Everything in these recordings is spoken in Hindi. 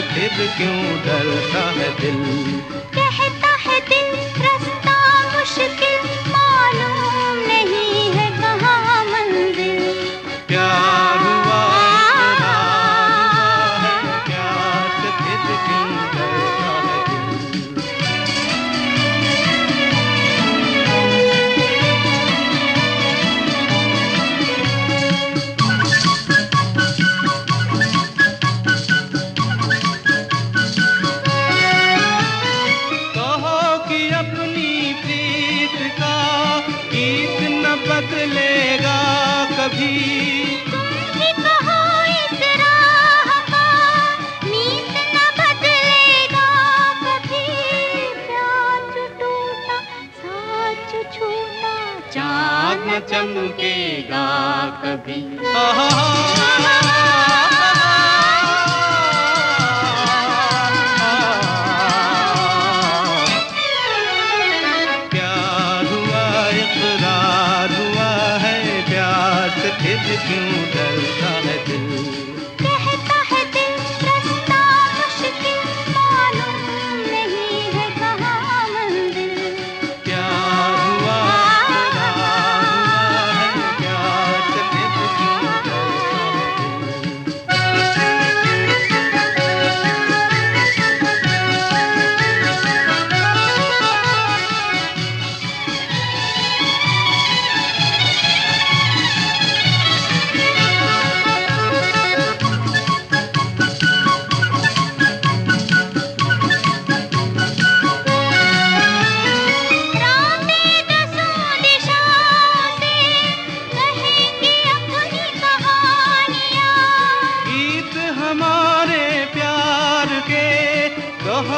फिर क्यों डरता है दिल? कभी। ही कहो इस राह का नीत न बदलेगा। कभी टूटा साच छूटा चाँद न चमकेगा कभी। प्यार फिर क्यों डरता?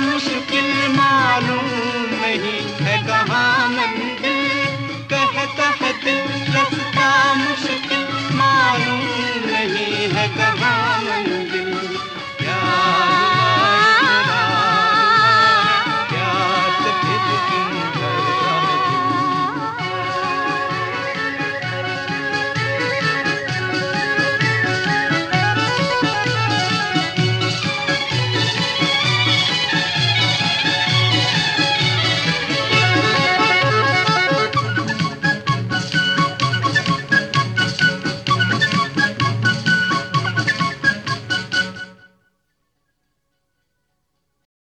मुश्किल मालूम नहीं है कहाँ